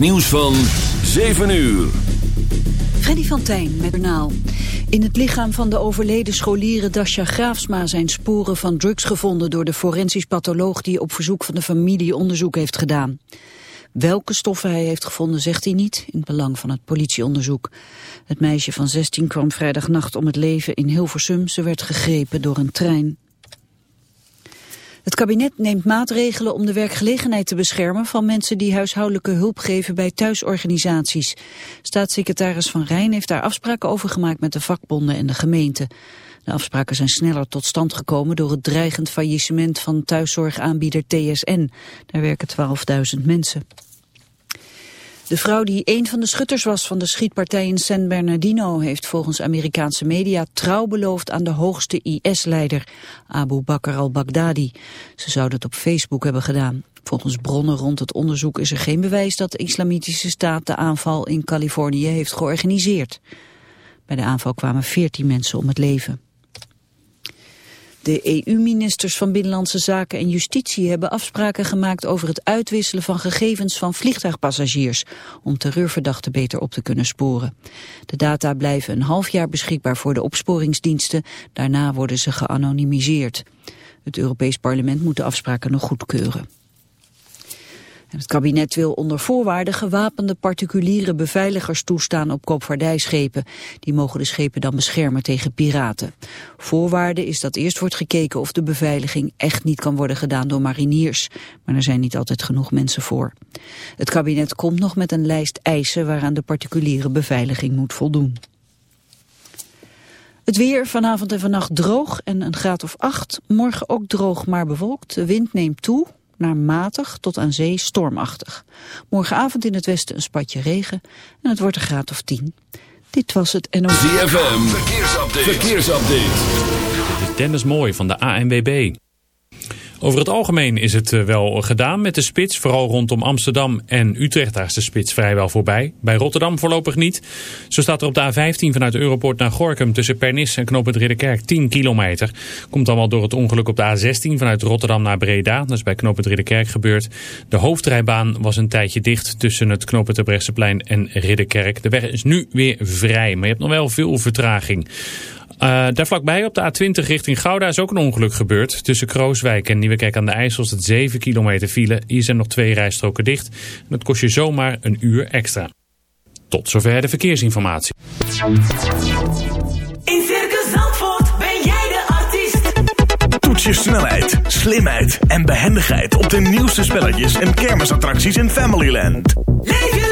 Nieuws van 7 uur. Freddy van Tijn met Journaal. In het lichaam van de overleden scholieren Dasha Graafsma zijn sporen van drugs gevonden door de forensisch patholoog die op verzoek van de familie onderzoek heeft gedaan. Welke stoffen hij heeft gevonden zegt hij niet, in het belang van het politieonderzoek. Het meisje van 16 kwam vrijdagnacht om het leven in Hilversum. Ze werd gegrepen door een trein. Het kabinet neemt maatregelen om de werkgelegenheid te beschermen van mensen die huishoudelijke hulp geven bij thuisorganisaties. Staatssecretaris Van Rijn heeft daar afspraken over gemaakt met de vakbonden en de gemeente. De afspraken zijn sneller tot stand gekomen door het dreigend faillissement van thuiszorgaanbieder TSN. Daar werken 12.000 mensen. De vrouw die een van de schutters was van de schietpartij in San Bernardino heeft volgens Amerikaanse media trouw beloofd aan de hoogste IS-leider, Abu Bakr al-Baghdadi. Ze zou dat op Facebook hebben gedaan. Volgens bronnen rond het onderzoek is er geen bewijs dat de islamitische staat de aanval in Californië heeft georganiseerd. Bij de aanval kwamen 14 mensen om het leven. De EU-ministers van Binnenlandse Zaken en Justitie hebben afspraken gemaakt over het uitwisselen van gegevens van vliegtuigpassagiers, om terreurverdachten beter op te kunnen sporen. De data blijven een half jaar beschikbaar voor de opsporingsdiensten, daarna worden ze geanonimiseerd. Het Europees Parlement moet de afspraken nog goedkeuren. Het kabinet wil onder voorwaarden gewapende particuliere beveiligers toestaan op koopvaardijschepen. Die mogen de schepen dan beschermen tegen piraten. Voorwaarde is dat eerst wordt gekeken of de beveiliging echt niet kan worden gedaan door mariniers. Maar er zijn niet altijd genoeg mensen voor. Het kabinet komt nog met een lijst eisen waaraan de particuliere beveiliging moet voldoen. Het weer vanavond en vannacht droog en een graad of acht. Morgen ook droog maar bewolkt. De wind neemt toe naar matig tot aan zee stormachtig. Morgenavond in het westen een spatje regen en het wordt een graad of 10. Dit was het NOS. ZFM, verkeersupdate. verkeersupdate. Dit is Dennis Mooi van de ANWB. Over het algemeen is het eh, wel gedaan met de spits. Vooral rondom Amsterdam en Utrecht. Daar is de spits vrijwel voorbij. Bij Rotterdam voorlopig niet. Zo staat er op de A15 vanuit Europort naar Gorkum tussen Pernis en Knoop het Ridderkerk 10 kilometer. Komt dan wel door het ongeluk op de A16 vanuit Rotterdam naar Breda. Dat is bij Knoop het Ridderkerk gebeurd. De hoofdrijbaan was een tijdje dicht tussen het Knoop het en Ridderkerk. De weg is nu weer vrij, maar je hebt nog wel veel vertraging. Uh, daar vlakbij op de A20 richting Gouda is ook een ongeluk gebeurd. Tussen Krooswijk en Nieuwekerk aan de IJssel is het 7 kilometer file. Hier zijn nog twee rijstroken dicht. En dat kost je zomaar een uur extra. Tot zover de verkeersinformatie. In Circus Zandvoort ben jij de artiest. Toets je snelheid, slimheid en behendigheid op de nieuwste spelletjes en kermisattracties in Familyland. Leef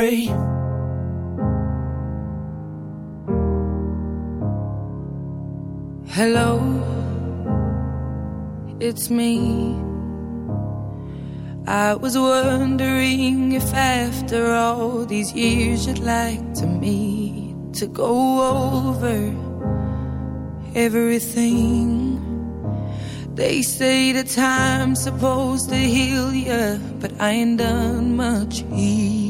free. Hello, it's me. I was wondering if after all these years you'd like to meet to go over everything. They say the time's supposed to heal you, but I ain't done much healing.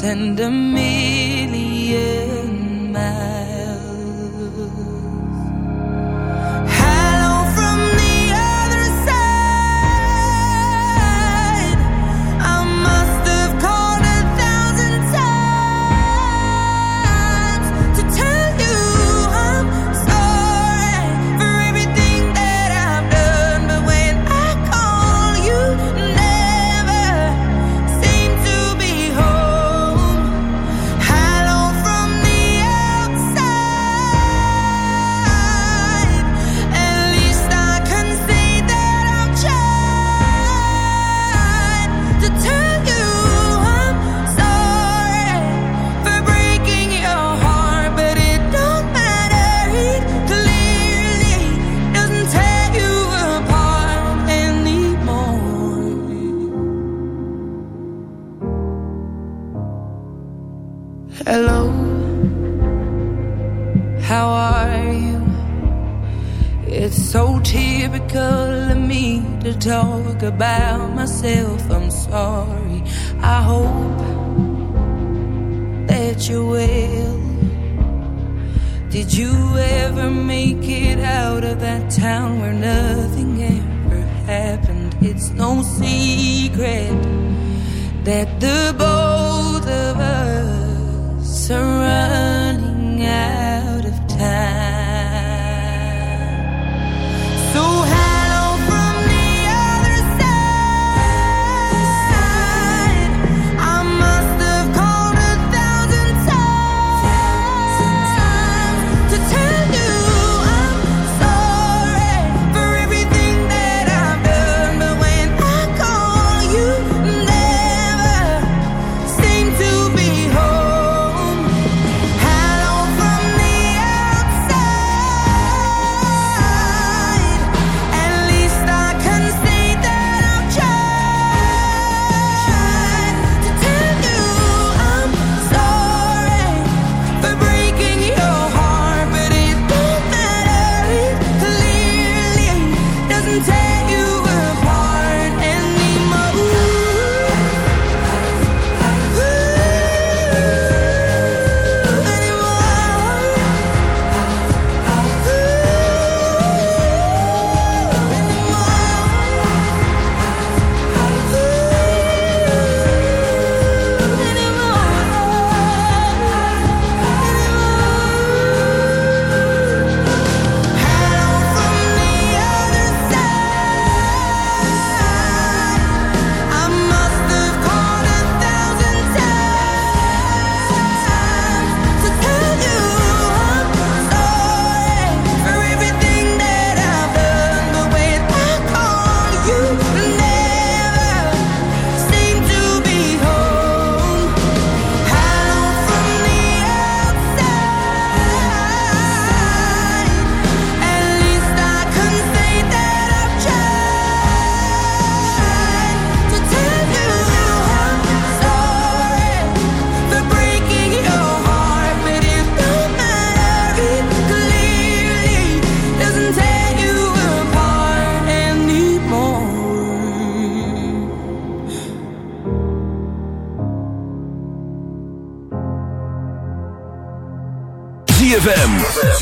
send a million miles.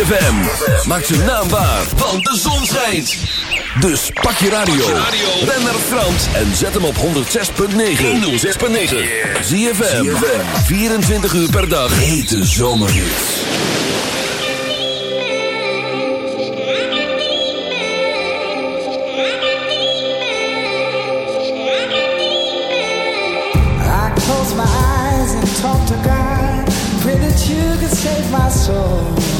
ZFM. Maak zijn naam waar, want de zon schijnt. Dus pak je radio. Ben naar Frans en zet hem op 106.9. 106.9. ZFM. 24 uur per dag. Hete zomerhits. I close my eyes and talk to God. Pray that you could save my soul.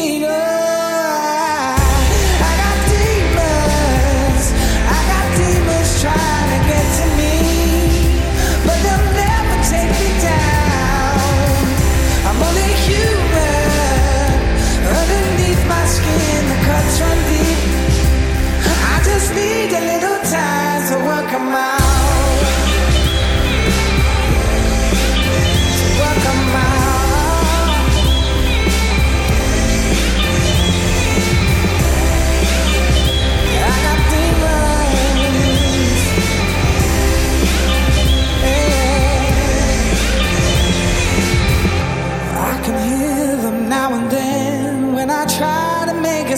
Deep. I just need a little time to work 'em out.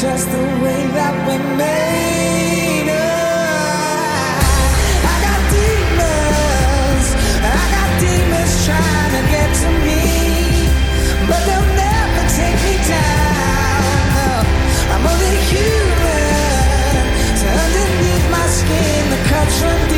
Just the way that we made. I got demons, I got demons trying to get to me, but they'll never take me down. I'm only human. So underneath my skin, the cuts run.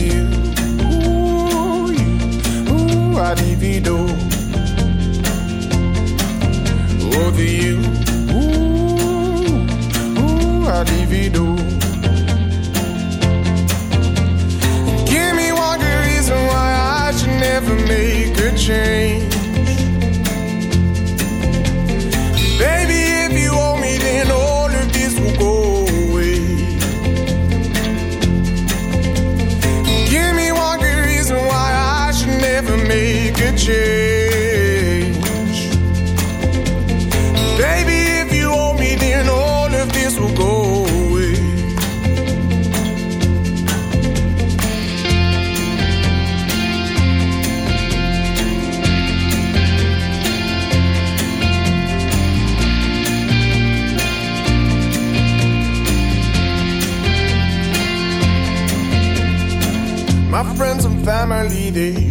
divido. Over oh, you, ooh, ooh, I divido. Give me one good reason why I should never make a change. Change. Baby, if you me, then all of this will go away. My friends and family. They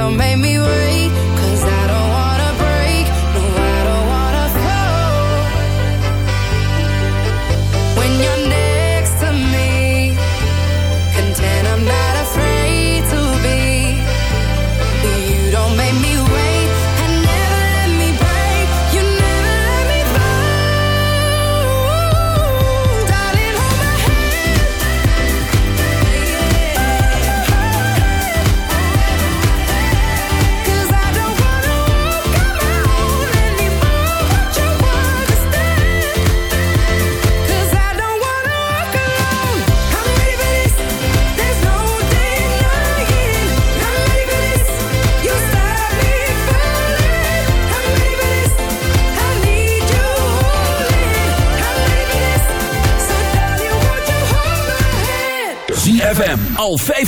don't make me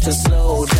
to slow down.